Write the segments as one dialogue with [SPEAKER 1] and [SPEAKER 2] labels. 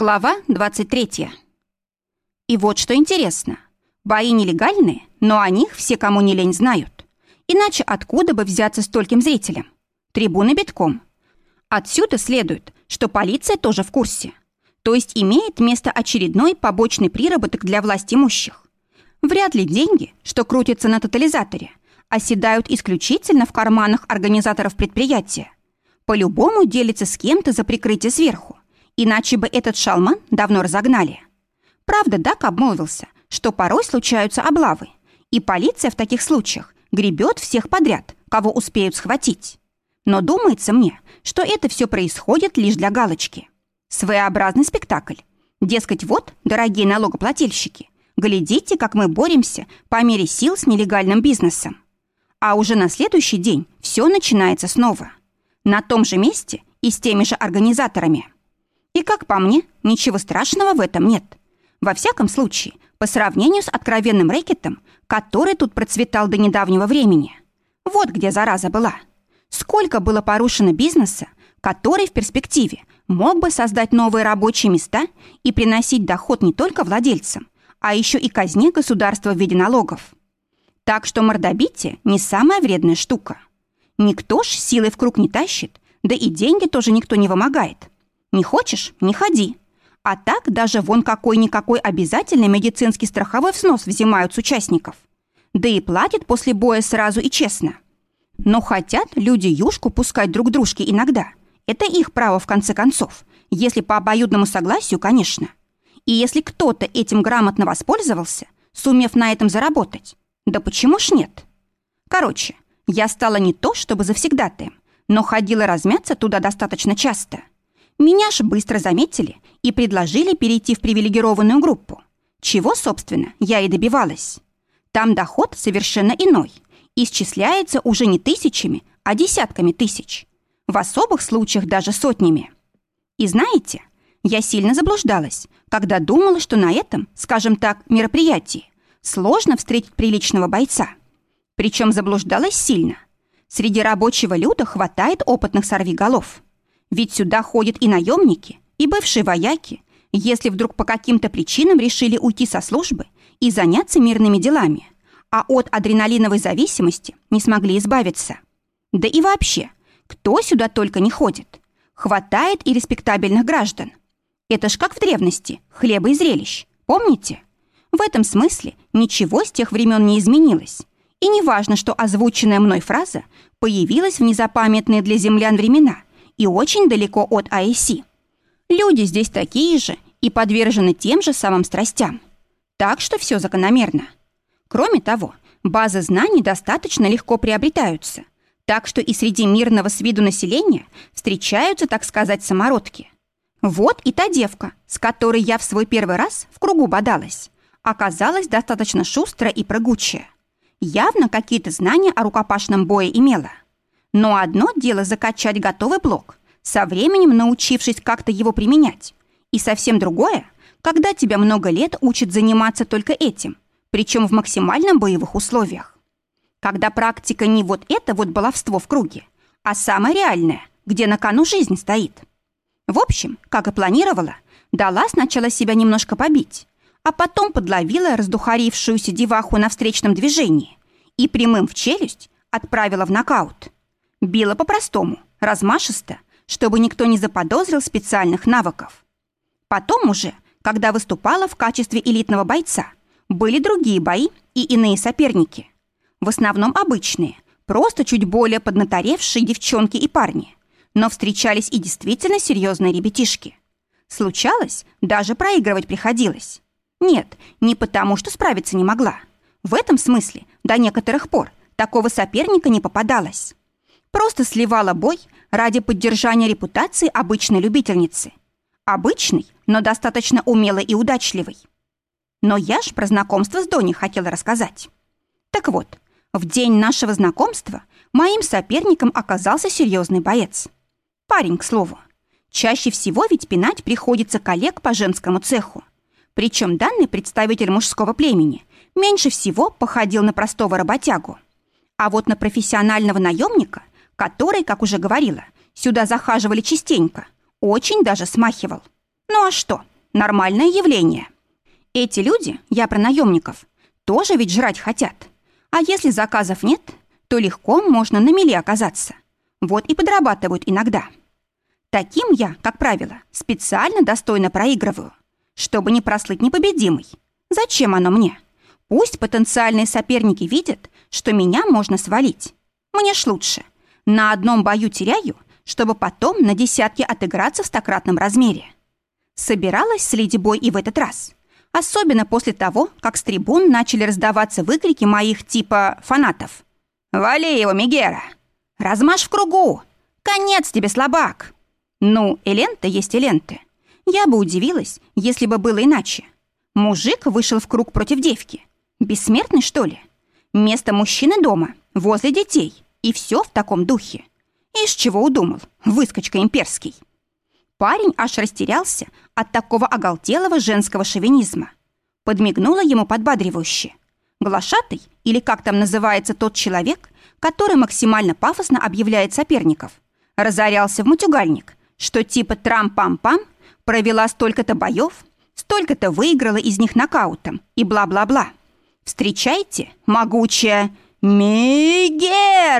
[SPEAKER 1] Глава 23. И вот что интересно. Бои нелегальные, но о них все, кому не лень, знают. Иначе откуда бы взяться стольким зрителям? Трибуны битком. Отсюда следует, что полиция тоже в курсе. То есть имеет место очередной побочный приработок для власть имущих. Вряд ли деньги, что крутятся на тотализаторе, оседают исключительно в карманах организаторов предприятия. По-любому делится с кем-то за прикрытие сверху Иначе бы этот шалман давно разогнали. Правда, Дак обмолвился, что порой случаются облавы, и полиция в таких случаях гребет всех подряд, кого успеют схватить. Но думается мне, что это все происходит лишь для галочки. Своеобразный спектакль. Дескать, вот, дорогие налогоплательщики, глядите, как мы боремся по мере сил с нелегальным бизнесом. А уже на следующий день все начинается снова. На том же месте и с теми же организаторами. И, как по мне, ничего страшного в этом нет. Во всяком случае, по сравнению с откровенным рэкетом, который тут процветал до недавнего времени. Вот где зараза была. Сколько было порушено бизнеса, который в перспективе мог бы создать новые рабочие места и приносить доход не только владельцам, а еще и казне государства в виде налогов. Так что мордобитие не самая вредная штука. Никто ж силой в круг не тащит, да и деньги тоже никто не вымогает. Не хочешь – не ходи. А так даже вон какой-никакой обязательный медицинский страховой взнос взимают с участников. Да и платят после боя сразу и честно. Но хотят люди юшку пускать друг дружке иногда. Это их право в конце концов, если по обоюдному согласию, конечно. И если кто-то этим грамотно воспользовался, сумев на этом заработать, да почему ж нет? Короче, я стала не то чтобы завсегдатаем, но ходила размяться туда достаточно часто. Меня же быстро заметили и предложили перейти в привилегированную группу. Чего, собственно, я и добивалась. Там доход совершенно иной. Исчисляется уже не тысячами, а десятками тысяч. В особых случаях даже сотнями. И знаете, я сильно заблуждалась, когда думала, что на этом, скажем так, мероприятии сложно встретить приличного бойца. Причем заблуждалась сильно. Среди рабочего люда хватает опытных сорвиголов. Ведь сюда ходят и наемники, и бывшие вояки, если вдруг по каким-то причинам решили уйти со службы и заняться мирными делами, а от адреналиновой зависимости не смогли избавиться. Да и вообще, кто сюда только не ходит. Хватает и респектабельных граждан. Это ж как в древности, хлеба и зрелищ. Помните? В этом смысле ничего с тех времен не изменилось. И не важно, что озвученная мной фраза появилась в незапамятные для землян времена – и очень далеко от АЭСи. Люди здесь такие же и подвержены тем же самым страстям. Так что все закономерно. Кроме того, базы знаний достаточно легко приобретаются, так что и среди мирного с виду населения встречаются, так сказать, самородки. Вот и та девка, с которой я в свой первый раз в кругу бодалась, оказалась достаточно шустрая и прыгучая. Явно какие-то знания о рукопашном бое имела. Но одно дело закачать готовый блок, со временем научившись как-то его применять. И совсем другое, когда тебя много лет учат заниматься только этим, причем в максимально боевых условиях. Когда практика не вот это вот баловство в круге, а самое реальное, где на кону жизнь стоит. В общем, как и планировала, дала сначала себя немножко побить, а потом подловила раздухарившуюся деваху на встречном движении и прямым в челюсть отправила в нокаут. Била по-простому, размашисто, чтобы никто не заподозрил специальных навыков. Потом уже, когда выступала в качестве элитного бойца, были другие бои и иные соперники. В основном обычные, просто чуть более поднаторевшие девчонки и парни. Но встречались и действительно серьезные ребятишки. Случалось, даже проигрывать приходилось. Нет, не потому, что справиться не могла. В этом смысле до некоторых пор такого соперника не попадалось. Просто сливала бой ради поддержания репутации обычной любительницы. Обычный, но достаточно умелый и удачливый. Но я ж про знакомство с Доней хотела рассказать. Так вот, в день нашего знакомства моим соперником оказался серьезный боец. Парень, к слову. Чаще всего ведь пинать приходится коллег по женскому цеху. Причем данный представитель мужского племени меньше всего походил на простого работягу. А вот на профессионального наемника который, как уже говорила, сюда захаживали частенько, очень даже смахивал. Ну а что? нормальное явление. Эти люди, я про наемников, тоже ведь жрать хотят. А если заказов нет, то легко можно на мели оказаться. Вот и подрабатывают иногда. Таким я, как правило, специально достойно проигрываю, чтобы не прослыть непобедимой. Зачем оно мне? Пусть потенциальные соперники видят, что меня можно свалить. Мне ж лучше. На одном бою теряю, чтобы потом на десятки отыграться в стократном размере. Собиралась с Бой и в этот раз. Особенно после того, как с трибун начали раздаваться выкрики моих типа фанатов. «Вали его, Мегера! Размажь в кругу! Конец тебе, слабак!» Ну, эленты есть эленты. Я бы удивилась, если бы было иначе. Мужик вышел в круг против девки. Бессмертный, что ли? Место мужчины дома, возле детей. И все в таком духе. Из чего удумал? Выскочка имперский. Парень аж растерялся от такого оголтелого женского шовинизма. Подмигнула ему подбадривающе. Глашатый, или как там называется тот человек, который максимально пафосно объявляет соперников, разорялся в мутюгальник, что типа трам-пам-пам провела столько-то боев, столько-то выиграла из них нокаутом и бла-бла-бла. Встречайте, могучая Мегера!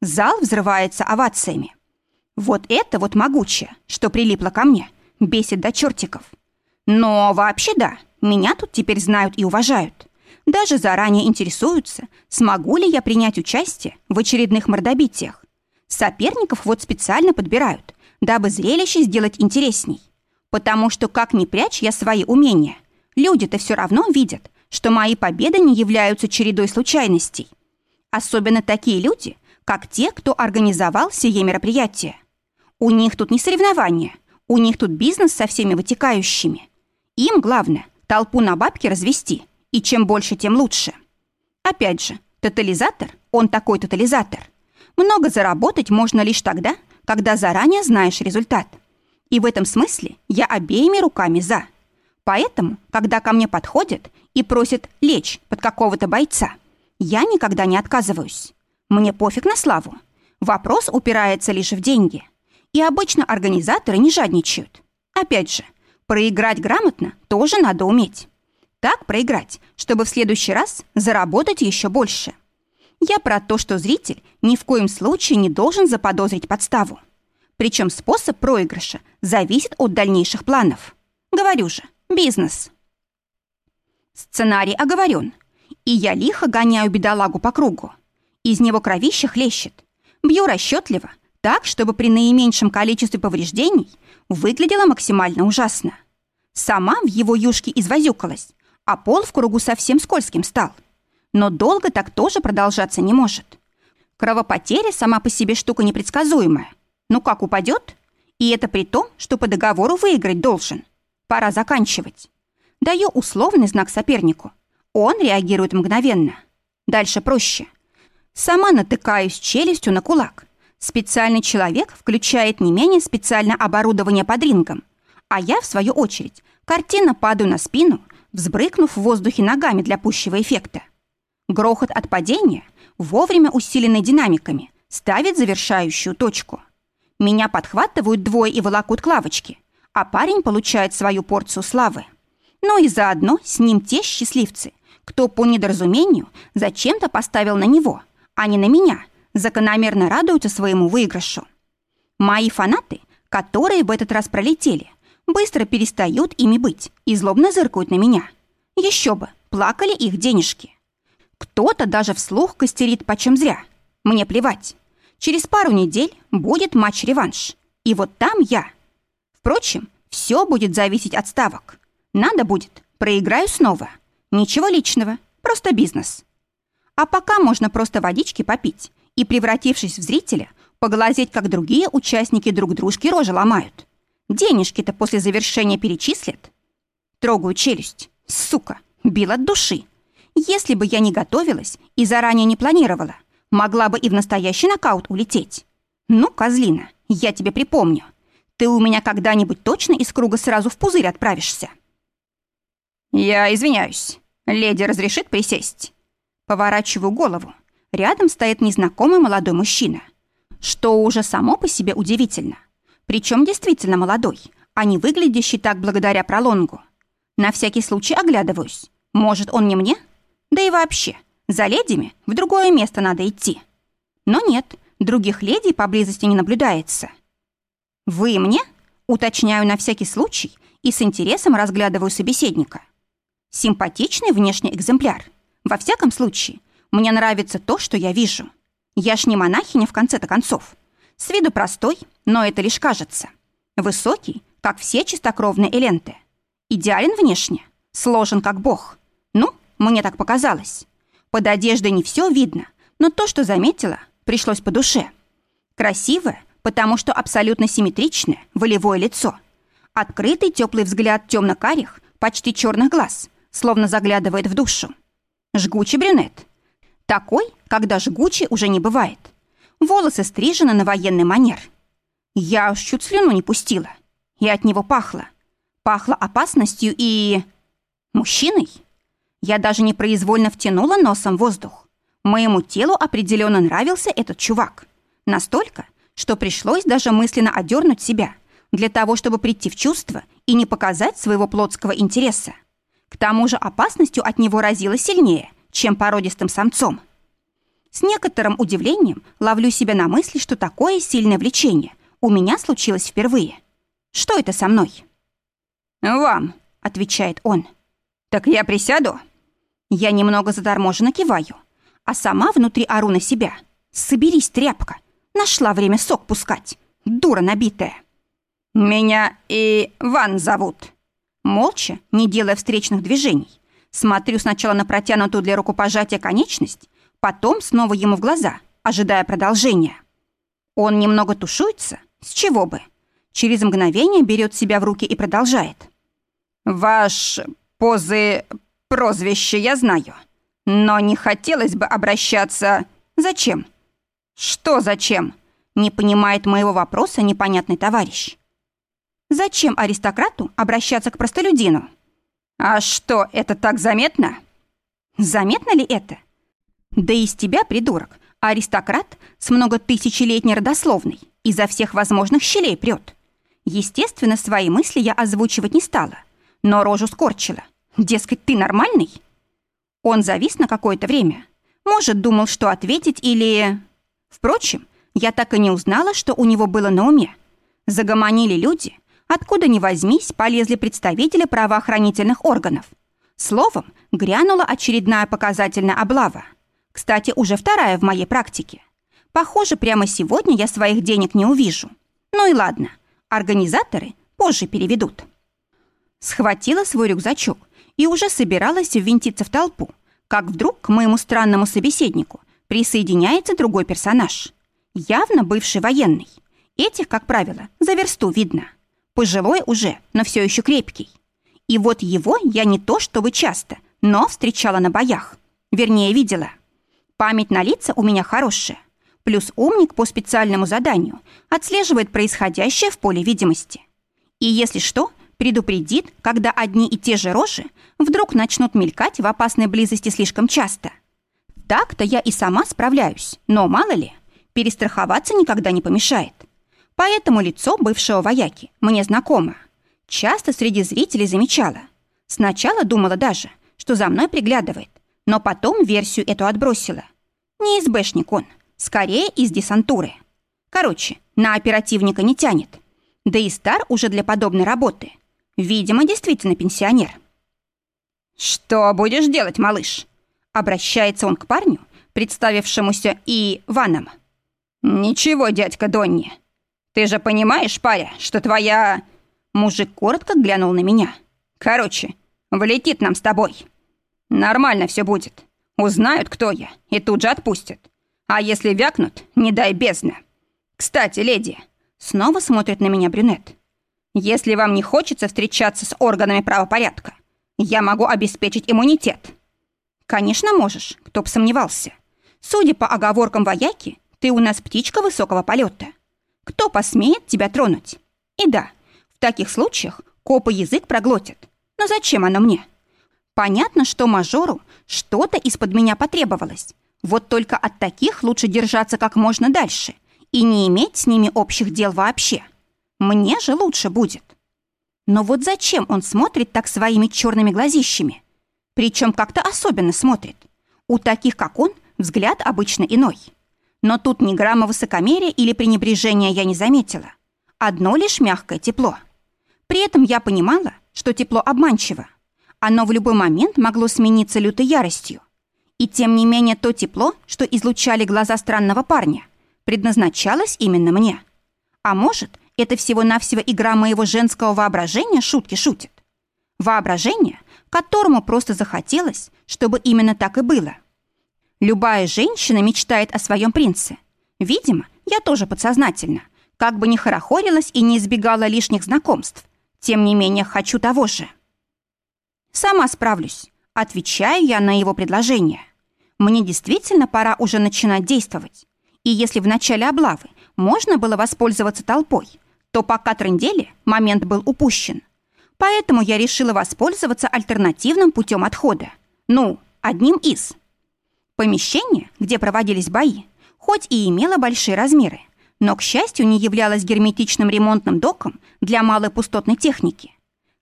[SPEAKER 1] Зал взрывается овациями. Вот это вот могучая, что прилипло ко мне, бесит до чертиков. Но вообще да, меня тут теперь знают и уважают. Даже заранее интересуются, смогу ли я принять участие в очередных мордобитиях. Соперников вот специально подбирают, дабы зрелище сделать интересней. Потому что как ни прячь я свои умения, люди-то все равно видят, что мои победы не являются чередой случайностей. Особенно такие люди, как те, кто организовал сие мероприятие. У них тут не соревнования, у них тут бизнес со всеми вытекающими. Им главное толпу на бабки развести, и чем больше, тем лучше. Опять же, тотализатор, он такой тотализатор. Много заработать можно лишь тогда, когда заранее знаешь результат. И в этом смысле я обеими руками за. Поэтому, когда ко мне подходят и просят лечь под какого-то бойца, я никогда не отказываюсь. Мне пофиг на славу. Вопрос упирается лишь в деньги. И обычно организаторы не жадничают. Опять же, проиграть грамотно тоже надо уметь. Так проиграть, чтобы в следующий раз заработать еще больше. Я про то, что зритель ни в коем случае не должен заподозрить подставу. Причем способ проигрыша зависит от дальнейших планов. Говорю же, бизнес. Сценарий оговорен, и я лихо гоняю бедолагу по кругу. Из него кровище хлещет. Бью расчетливо, так, чтобы при наименьшем количестве повреждений выглядело максимально ужасно. Сама в его юшке извозюкалась, а пол в кругу совсем скользким стал – но долго так тоже продолжаться не может. Кровопотеря сама по себе штука непредсказуемая. Ну как упадет? И это при том, что по договору выиграть должен. Пора заканчивать. Даю условный знак сопернику. Он реагирует мгновенно. Дальше проще. Сама натыкаюсь челюстью на кулак. Специальный человек включает не менее специальное оборудование под рингом. А я, в свою очередь, картина падаю на спину, взбрыкнув в воздухе ногами для пущего эффекта. Грохот от падения, вовремя усиленный динамиками, ставит завершающую точку. Меня подхватывают двое и волокут к лавочке, а парень получает свою порцию славы. Ну и заодно с ним те счастливцы, кто по недоразумению зачем-то поставил на него, а не на меня, закономерно радуются своему выигрышу. Мои фанаты, которые в этот раз пролетели, быстро перестают ими быть и злобно зыркают на меня. Еще бы, плакали их денежки. Кто-то даже вслух костерит почем зря. Мне плевать. Через пару недель будет матч-реванш. И вот там я. Впрочем, все будет зависеть от ставок. Надо будет, проиграю снова. Ничего личного, просто бизнес. А пока можно просто водички попить и, превратившись в зрителя, поглазеть, как другие участники друг дружки рожи ломают. Денежки-то после завершения перечислят. Трогаю челюсть. Сука, бил от души. Если бы я не готовилась и заранее не планировала, могла бы и в настоящий нокаут улететь. Ну, козлина, я тебе припомню. Ты у меня когда-нибудь точно из круга сразу в пузырь отправишься? Я извиняюсь. Леди разрешит присесть? Поворачиваю голову. Рядом стоит незнакомый молодой мужчина. Что уже само по себе удивительно. Причем действительно молодой, а не выглядящий так благодаря пролонгу. На всякий случай оглядываюсь. Может, он не мне? Да и вообще, за ледями в другое место надо идти. Но нет, других ледей поблизости не наблюдается. «Вы мне?» Уточняю на всякий случай и с интересом разглядываю собеседника. Симпатичный внешний экземпляр. Во всяком случае, мне нравится то, что я вижу. Я ж не монахиня в конце-то концов. С виду простой, но это лишь кажется. Высокий, как все чистокровные эленты. Идеален внешне, сложен как бог. Ну, мне так показалось. Под одеждой не все видно, но то, что заметила, пришлось по душе. Красивое, потому что абсолютно симметричное, волевое лицо. Открытый теплый взгляд темно-карих, почти черных глаз, словно заглядывает в душу. Жгучий брюнет. Такой, когда жгучий уже не бывает. Волосы стрижены на военный манер. Я уж чуть слюну не пустила. И от него пахло. Пахло опасностью и... мужчиной. Я даже непроизвольно втянула носом воздух. Моему телу определенно нравился этот чувак. Настолько, что пришлось даже мысленно одернуть себя для того, чтобы прийти в чувство и не показать своего плотского интереса. К тому же опасностью от него разило сильнее, чем породистым самцом. С некоторым удивлением ловлю себя на мысли, что такое сильное влечение у меня случилось впервые. Что это со мной? «Вам», — отвечает он. «Так я присяду?» Я немного заторможенно киваю, а сама внутри ору на себя. «Соберись, тряпка, Нашла время сок пускать. Дура набитая. Меня и Ван зовут. Молча, не делая встречных движений, смотрю сначала на протянутую для рукопожатия конечность, потом снова ему в глаза, ожидая продолжения. Он немного тушуется, с чего бы. Через мгновение берет себя в руки и продолжает. «Ваш позы прозвище я знаю, но не хотелось бы обращаться... Зачем?» «Что зачем?» — не понимает моего вопроса непонятный товарищ. «Зачем аристократу обращаться к простолюдину?» «А что, это так заметно?» «Заметно ли это?» «Да из тебя, придурок, аристократ с многотысячелетней родословной изо всех возможных щелей прет. Естественно, свои мысли я озвучивать не стала, но рожу скорчила. Дескать, ты нормальный?» Он завис на какое-то время. Может, думал, что ответить или... Впрочем, я так и не узнала, что у него было на уме. Загомонили люди, откуда ни возьмись, полезли представители правоохранительных органов. Словом, грянула очередная показательная облава. Кстати, уже вторая в моей практике. Похоже, прямо сегодня я своих денег не увижу. Ну и ладно, организаторы позже переведут. Схватила свой рюкзачок и уже собиралась ввинтиться в толпу, как вдруг к моему странному собеседнику присоединяется другой персонаж. Явно бывший военный. Этих, как правило, за версту видно. Пожилой уже, но все еще крепкий. И вот его я не то чтобы часто, но встречала на боях. Вернее, видела. Память на лица у меня хорошая. Плюс умник по специальному заданию отслеживает происходящее в поле видимости. И если что, предупредит, когда одни и те же рожи вдруг начнут мелькать в опасной близости слишком часто – так-то я и сама справляюсь, но мало ли, перестраховаться никогда не помешает. Поэтому лицо бывшего вояки мне знакомо. Часто среди зрителей замечала. Сначала думала даже, что за мной приглядывает, но потом версию эту отбросила. Не СБшник он, скорее из десантуры. Короче, на оперативника не тянет. Да и стар уже для подобной работы. Видимо, действительно пенсионер. «Что будешь делать, малыш?» Обращается он к парню, представившемуся и Ваном. «Ничего, дядька Донни. Ты же понимаешь, паря, что твоя...» Мужик коротко глянул на меня. «Короче, влетит нам с тобой. Нормально все будет. Узнают, кто я, и тут же отпустят. А если вякнут, не дай бездна. Кстати, леди...» Снова смотрит на меня брюнет. «Если вам не хочется встречаться с органами правопорядка, я могу обеспечить иммунитет. «Конечно можешь, кто б сомневался. Судя по оговоркам вояки, ты у нас птичка высокого полета. Кто посмеет тебя тронуть? И да, в таких случаях копы язык проглотят. Но зачем оно мне? Понятно, что мажору что-то из-под меня потребовалось. Вот только от таких лучше держаться как можно дальше и не иметь с ними общих дел вообще. Мне же лучше будет. Но вот зачем он смотрит так своими черными глазищами? Причем как-то особенно смотрит. У таких, как он, взгляд обычно иной. Но тут ни грамма высокомерия или пренебрежения я не заметила. Одно лишь мягкое тепло. При этом я понимала, что тепло обманчиво. Оно в любой момент могло смениться лютой яростью. И тем не менее то тепло, что излучали глаза странного парня, предназначалось именно мне. А может, это всего-навсего игра моего женского воображения шутки шутит. Воображение, которому просто захотелось, чтобы именно так и было. Любая женщина мечтает о своем принце. Видимо, я тоже подсознательно, как бы ни хорохорилась и не избегала лишних знакомств. Тем не менее, хочу того же. Сама справлюсь. Отвечаю я на его предложение. Мне действительно пора уже начинать действовать. И если в начале облавы можно было воспользоваться толпой, то пока трындели, момент был упущен. Поэтому я решила воспользоваться альтернативным путем отхода. Ну, одним из. Помещение, где проводились бои, хоть и имело большие размеры, но, к счастью, не являлось герметичным ремонтным доком для малой пустотной техники.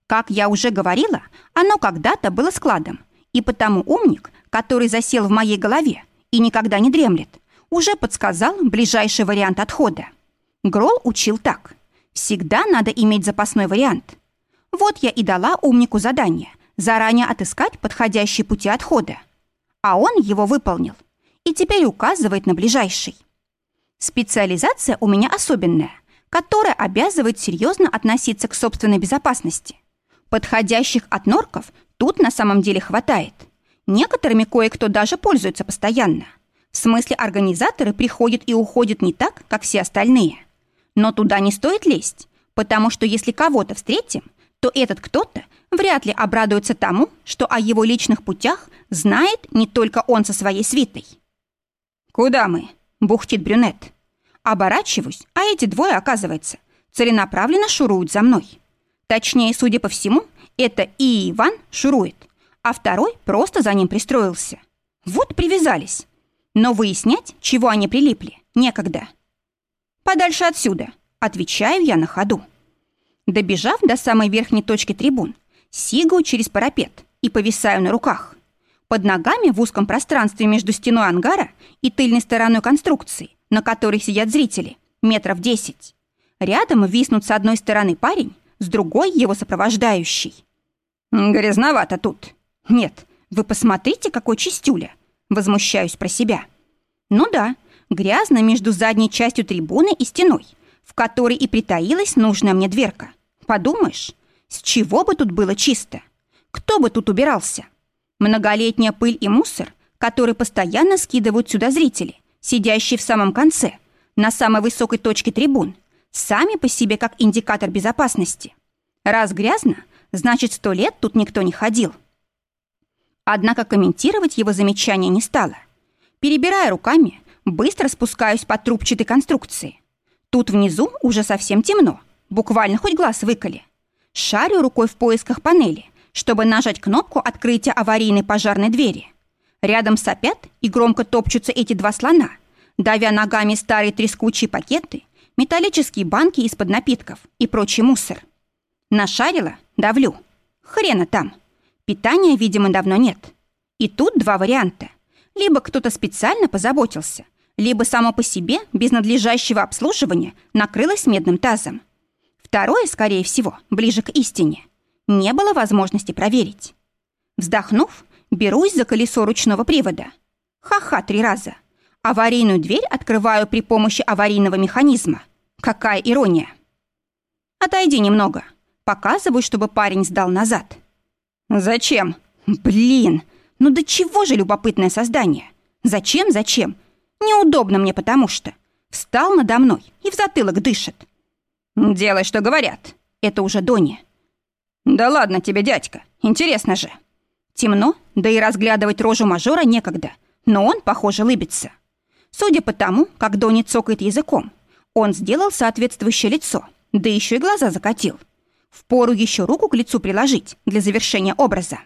[SPEAKER 1] Как я уже говорила, оно когда-то было складом, и потому умник, который засел в моей голове и никогда не дремлет, уже подсказал ближайший вариант отхода. Грол учил так. Всегда надо иметь запасной вариант. Вот я и дала умнику задание заранее отыскать подходящие пути отхода. А он его выполнил и теперь указывает на ближайший. Специализация у меня особенная, которая обязывает серьезно относиться к собственной безопасности. Подходящих от норков тут на самом деле хватает. Некоторыми кое-кто даже пользуется постоянно. В смысле, организаторы приходят и уходят не так, как все остальные. Но туда не стоит лезть, потому что если кого-то встретим, то этот кто-то вряд ли обрадуется тому, что о его личных путях знает не только он со своей свитой. «Куда мы?» — бухтит брюнет. Оборачиваюсь, а эти двое, оказывается, целенаправленно шуруют за мной. Точнее, судя по всему, это и Иван шурует, а второй просто за ним пристроился. Вот привязались. Но выяснять, чего они прилипли, некогда. «Подальше отсюда», — отвечаю я на ходу. Добежав до самой верхней точки трибун, сигаю через парапет и повисаю на руках. Под ногами в узком пространстве между стеной ангара и тыльной стороной конструкции, на которой сидят зрители, метров десять. Рядом виснут с одной стороны парень, с другой его сопровождающий. «Грязновато тут». «Нет, вы посмотрите, какой чистюля!» Возмущаюсь про себя. «Ну да, грязно между задней частью трибуны и стеной, в которой и притаилась нужная мне дверка. Подумаешь, с чего бы тут было чисто? Кто бы тут убирался? Многолетняя пыль и мусор, который постоянно скидывают сюда зрители, сидящие в самом конце, на самой высокой точке трибун, сами по себе как индикатор безопасности. Раз грязно, значит, сто лет тут никто не ходил. Однако комментировать его замечание не стало. Перебирая руками, Быстро спускаюсь по трубчатой конструкции. Тут внизу уже совсем темно, буквально хоть глаз выколи. Шарю рукой в поисках панели, чтобы нажать кнопку открытия аварийной пожарной двери. Рядом сопят и громко топчутся эти два слона, давя ногами старые трескучие пакеты, металлические банки из-под напитков и прочий мусор. Нашарила, давлю. Хрена там. Питания, видимо, давно нет. И тут два варианта. Либо кто-то специально позаботился – либо само по себе, без надлежащего обслуживания, накрылось медным тазом. Второе, скорее всего, ближе к истине. Не было возможности проверить. Вздохнув, берусь за колесо ручного привода. Ха-ха три раза. Аварийную дверь открываю при помощи аварийного механизма. Какая ирония. Отойди немного. Показываю, чтобы парень сдал назад. Зачем? Блин, ну до чего же любопытное создание? Зачем, зачем? Неудобно мне потому что. Встал надо мной и в затылок дышит. «Делай, что говорят». Это уже Дони. «Да ладно тебе, дядька, интересно же». Темно, да и разглядывать рожу мажора некогда, но он, похоже, лыбится. Судя по тому, как Дони цокает языком, он сделал соответствующее лицо, да еще и глаза закатил. Впору еще руку к лицу приложить для завершения образа.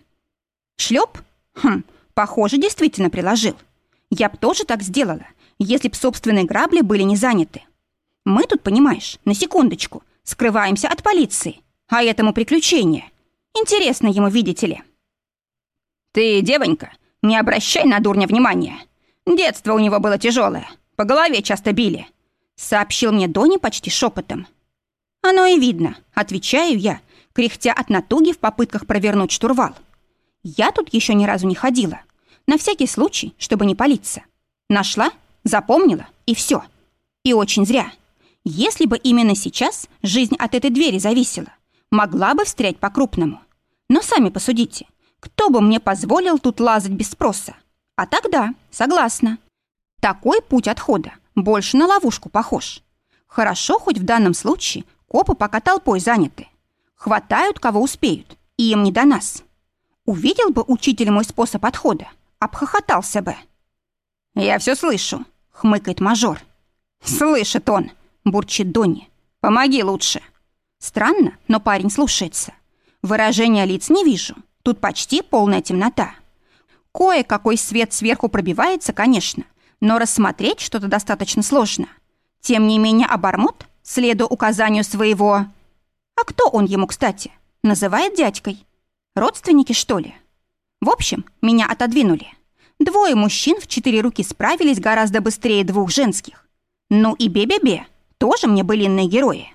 [SPEAKER 1] Шлеп? Хм, похоже, действительно приложил. Я б тоже так сделала, если б собственные грабли были не заняты. Мы тут, понимаешь, на секундочку, скрываемся от полиции. А этому приключение. Интересно ему, видите ли. Ты, девонька, не обращай на дурня внимания. Детство у него было тяжелое, по голове часто били. Сообщил мне Дони почти шепотом. Оно и видно, отвечаю я, кряхтя от натуги в попытках провернуть штурвал. Я тут еще ни разу не ходила. На всякий случай, чтобы не палиться. Нашла, запомнила и все. И очень зря. Если бы именно сейчас жизнь от этой двери зависела, могла бы встрять по-крупному. Но сами посудите, кто бы мне позволил тут лазать без спроса? А тогда, согласна. Такой путь отхода больше на ловушку похож. Хорошо, хоть в данном случае копы пока толпой заняты. Хватают, кого успеют, и им не до нас. Увидел бы учитель мой способ отхода, обхохотался бы. «Я все слышу», — хмыкает мажор. «Слышит он», — бурчит Донни. «Помоги лучше». Странно, но парень слушается. Выражения лиц не вижу. Тут почти полная темнота. Кое-какой свет сверху пробивается, конечно, но рассмотреть что-то достаточно сложно. Тем не менее, обормот, следуя указанию своего... А кто он ему, кстати? Называет дядькой. Родственники, что ли? В общем, меня отодвинули. Двое мужчин в четыре руки справились гораздо быстрее двух женских. Ну и Бе-Бе-Бе, тоже мне былинные герои.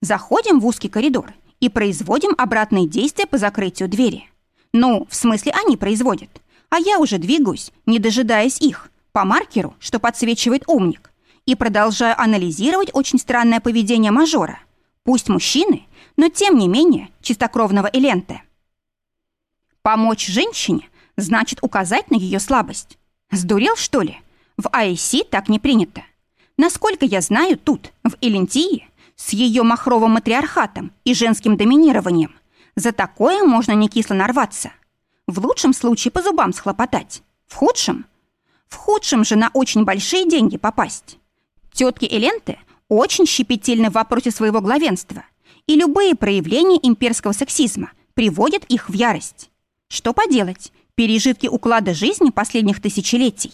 [SPEAKER 1] Заходим в узкий коридор и производим обратные действия по закрытию двери. Ну, в смысле, они производят. А я уже двигаюсь, не дожидаясь их, по маркеру, что подсвечивает умник, и продолжаю анализировать очень странное поведение мажора. Пусть мужчины, но тем не менее чистокровного элента. Помочь женщине значит указать на ее слабость. Сдурел, что ли? В АИСи так не принято. Насколько я знаю, тут, в Элентии, с ее махровым матриархатом и женским доминированием, за такое можно не кисло нарваться. В лучшем случае по зубам схлопотать. В худшем? В худшем же на очень большие деньги попасть. Тетки Эленты очень щепетильны в вопросе своего главенства, и любые проявления имперского сексизма приводят их в ярость. Что поделать, пережитки уклада жизни последних тысячелетий.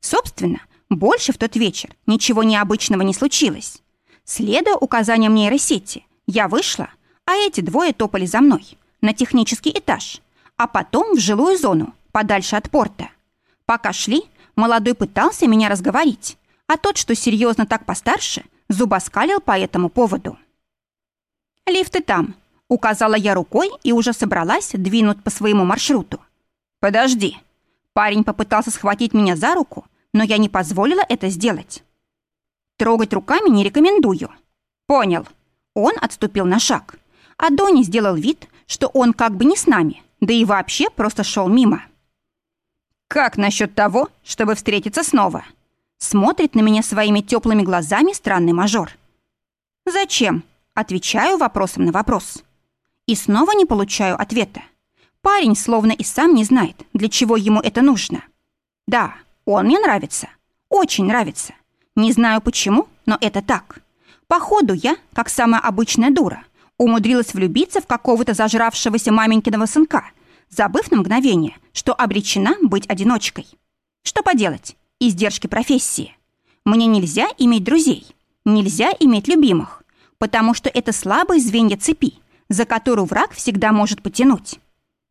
[SPEAKER 1] Собственно, больше в тот вечер ничего необычного не случилось. Следуя указаниям нейросети, я вышла, а эти двое топали за мной на технический этаж, а потом в жилую зону, подальше от порта. Пока шли, молодой пытался меня разговорить, а тот, что серьезно так постарше, зубоскалил по этому поводу. «Лифты там», — указала я рукой и уже собралась двинуть по своему маршруту. «Подожди». Парень попытался схватить меня за руку, но я не позволила это сделать. Трогать руками не рекомендую. Понял. Он отступил на шаг. А Дони сделал вид, что он как бы не с нами, да и вообще просто шел мимо. «Как насчет того, чтобы встретиться снова?» Смотрит на меня своими теплыми глазами странный мажор. «Зачем?» Отвечаю вопросом на вопрос. И снова не получаю ответа. Парень словно и сам не знает, для чего ему это нужно. Да, он мне нравится. Очень нравится. Не знаю почему, но это так. Походу, я, как самая обычная дура, умудрилась влюбиться в какого-то зажравшегося маменькиного сынка, забыв на мгновение, что обречена быть одиночкой. Что поделать? Издержки профессии. Мне нельзя иметь друзей, нельзя иметь любимых, потому что это слабые звенья цепи, за которую враг всегда может потянуть.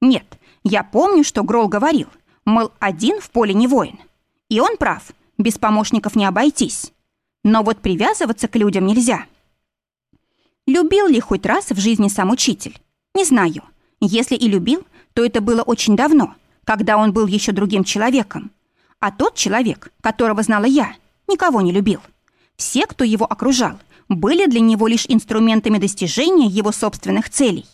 [SPEAKER 1] Нет, я помню, что Грол говорил, мол, один в поле не воин. И он прав, без помощников не обойтись. Но вот привязываться к людям нельзя. Любил ли хоть раз в жизни сам учитель? Не знаю. Если и любил, то это было очень давно, когда он был еще другим человеком. А тот человек, которого знала я, никого не любил. Все, кто его окружал, были для него лишь инструментами достижения его собственных целей.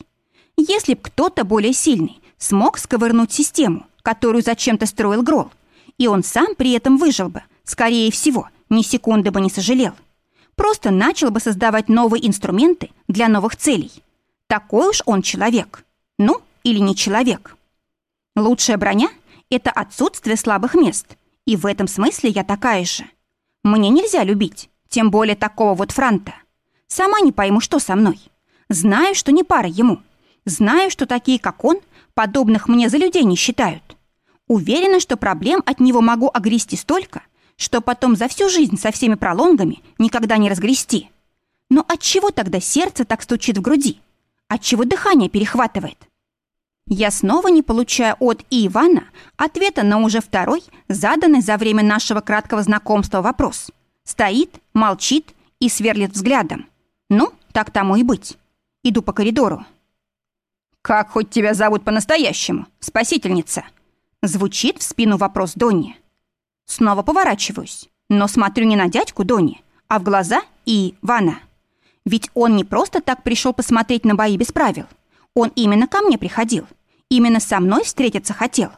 [SPEAKER 1] Если б кто-то более сильный смог сковырнуть систему, которую зачем-то строил Грол, и он сам при этом выжил бы – скорее всего, ни секунды бы не сожалел. Просто начал бы создавать новые инструменты для новых целей. Такой уж он человек. Ну, или не человек. Лучшая броня — это отсутствие слабых мест. И в этом смысле я такая же. Мне нельзя любить, тем более такого вот франта. Сама не пойму, что со мной. Знаю, что не пара ему. Знаю, что такие, как он, подобных мне за людей не считают. Уверена, что проблем от него могу огрести столько — что потом за всю жизнь со всеми пролонгами никогда не разгрести. Но от чего тогда сердце так стучит в груди? Отчего дыхание перехватывает? Я снова не получаю от И. Ивана ответа на уже второй, заданный за время нашего краткого знакомства вопрос. Стоит, молчит и сверлит взглядом. Ну, так тому и быть. Иду по коридору. «Как хоть тебя зовут по-настоящему, спасительница?» Звучит в спину вопрос Донни. Снова поворачиваюсь, но смотрю не на дядьку Донни, а в глаза и Ивана. Ведь он не просто так пришел посмотреть на бои без правил. Он именно ко мне приходил. Именно со мной встретиться хотел.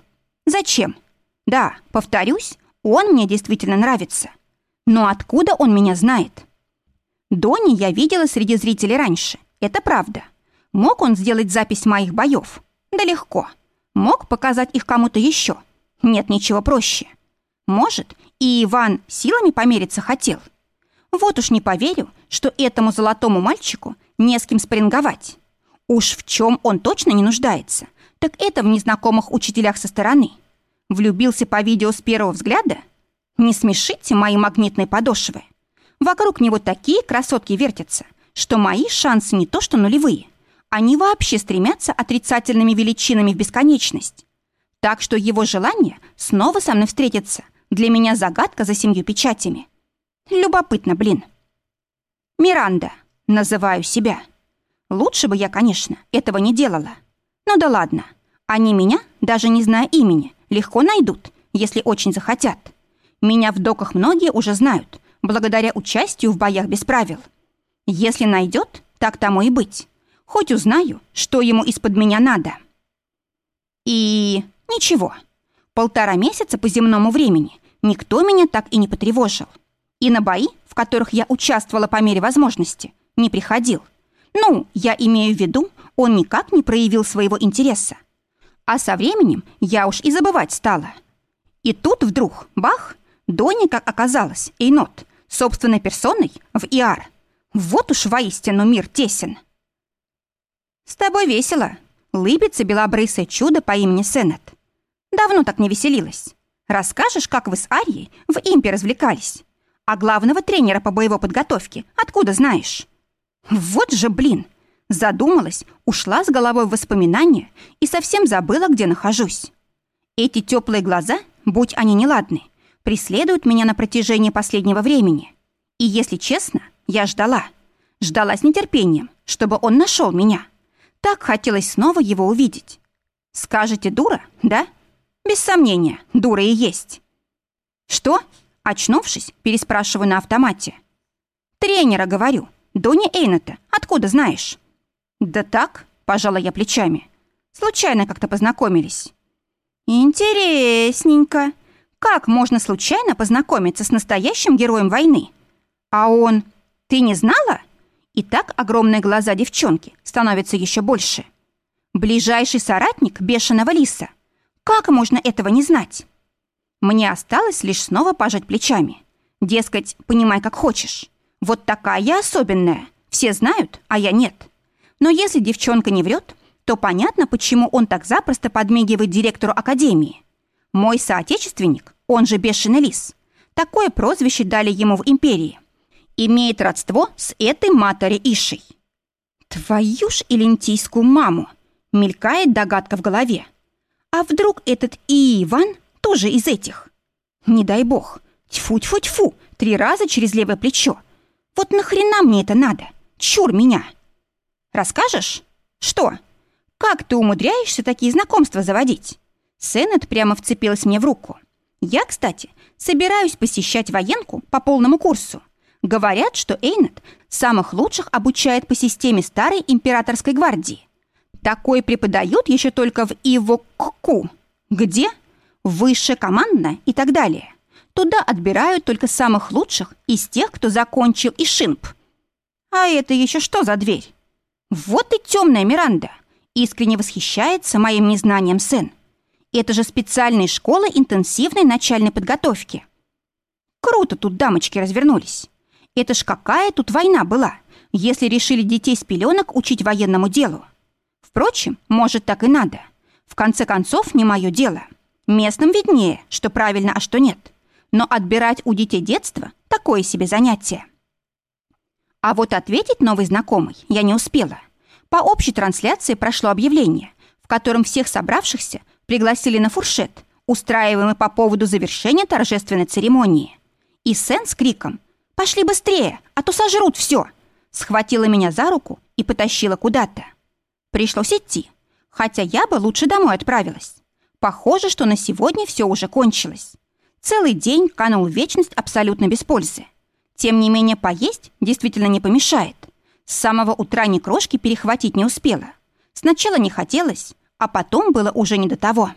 [SPEAKER 1] Зачем? Да, повторюсь, он мне действительно нравится. Но откуда он меня знает? Дони я видела среди зрителей раньше. Это правда. Мог он сделать запись моих боев? Да легко. Мог показать их кому-то еще? Нет ничего проще. Может, и Иван силами помериться хотел? Вот уж не поверю, что этому золотому мальчику не с кем спарринговать. Уж в чем он точно не нуждается, так это в незнакомых учителях со стороны. Влюбился по видео с первого взгляда? Не смешите мои магнитные подошвы. Вокруг него такие красотки вертятся, что мои шансы не то что нулевые. Они вообще стремятся отрицательными величинами в бесконечность. Так что его желание снова со мной встретиться для меня загадка за семью печатями. Любопытно, блин. Миранда. Называю себя. Лучше бы я, конечно, этого не делала. Ну да ладно. Они меня, даже не зная имени, легко найдут, если очень захотят. Меня в доках многие уже знают, благодаря участию в боях без правил. Если найдет, так тому и быть. Хоть узнаю, что ему из-под меня надо. И ничего. Полтора месяца по земному времени никто меня так и не потревожил. И на бои, в которых я участвовала по мере возможности, не приходил. Ну, я имею в виду, он никак не проявил своего интереса. А со временем я уж и забывать стала. И тут вдруг, бах, Доня, как оказалось, Эйнот, собственной персоной в ИАР. Вот уж воистину мир тесен. «С тобой весело», — лыбится белобрысое чудо по имени Сеннет. «Давно так не веселилась. Расскажешь, как вы с Арьей в импе развлекались? А главного тренера по боевой подготовке откуда знаешь? Вот же, блин! Задумалась, ушла с головой в воспоминания и совсем забыла, где нахожусь. Эти теплые глаза, будь они неладны, преследуют меня на протяжении последнего времени. И, если честно, я ждала. Ждала с нетерпением, чтобы он нашел меня. Так хотелось снова его увидеть. Скажете, дура, да? Без сомнения, дура и есть. Что? Очнувшись, переспрашиваю на автомате. «Тренера, говорю. Дони Эйната. Откуда знаешь?» «Да так», — пожала я плечами. «Случайно как-то познакомились». «Интересненько. Как можно случайно познакомиться с настоящим героем войны? А он... Ты не знала?» И так огромные глаза девчонки становятся еще больше. «Ближайший соратник бешеного лиса. Как можно этого не знать?» Мне осталось лишь снова пожать плечами. Дескать, понимай, как хочешь. Вот такая я особенная. Все знают, а я нет. Но если девчонка не врет, то понятно, почему он так запросто подмигивает директору академии. Мой соотечественник, он же Бешеный Лис, такое прозвище дали ему в империи, имеет родство с этой матери Ишей. Твою ж илентийскую маму! Мелькает догадка в голове. А вдруг этот И Иван тоже из этих. Не дай бог. Тьфу-тьфу-тьфу, три раза через левое плечо. Вот нахрена мне это надо? Чур меня. Расскажешь? Что? Как ты умудряешься такие знакомства заводить? Сеннет прямо вцепилась мне в руку. Я, кстати, собираюсь посещать военку по полному курсу. Говорят, что Эйнет самых лучших обучает по системе старой императорской гвардии. Такое преподают еще только в Ивокку. Где? высшее командное и так далее. Туда отбирают только самых лучших из тех, кто закончил и шинп. А это еще что за дверь? Вот и темная Миранда. Искренне восхищается моим незнанием Сен. Это же специальные школы интенсивной начальной подготовки. Круто тут дамочки развернулись. Это ж какая тут война была, если решили детей с пеленок учить военному делу. Впрочем, может, так и надо. В конце концов, не мое дело. — Местным виднее, что правильно, а что нет. Но отбирать у детей детство – такое себе занятие. А вот ответить новый знакомый я не успела. По общей трансляции прошло объявление, в котором всех собравшихся пригласили на фуршет, устраиваемый по поводу завершения торжественной церемонии. И Сен с криком «Пошли быстрее, а то сожрут все!» схватила меня за руку и потащила куда-то. Пришлось идти, хотя я бы лучше домой отправилась. Похоже, что на сегодня все уже кончилось. Целый день канул вечность абсолютно без пользы. Тем не менее, поесть действительно не помешает. С самого утра ни крошки перехватить не успела. Сначала не хотелось, а потом было уже не до того.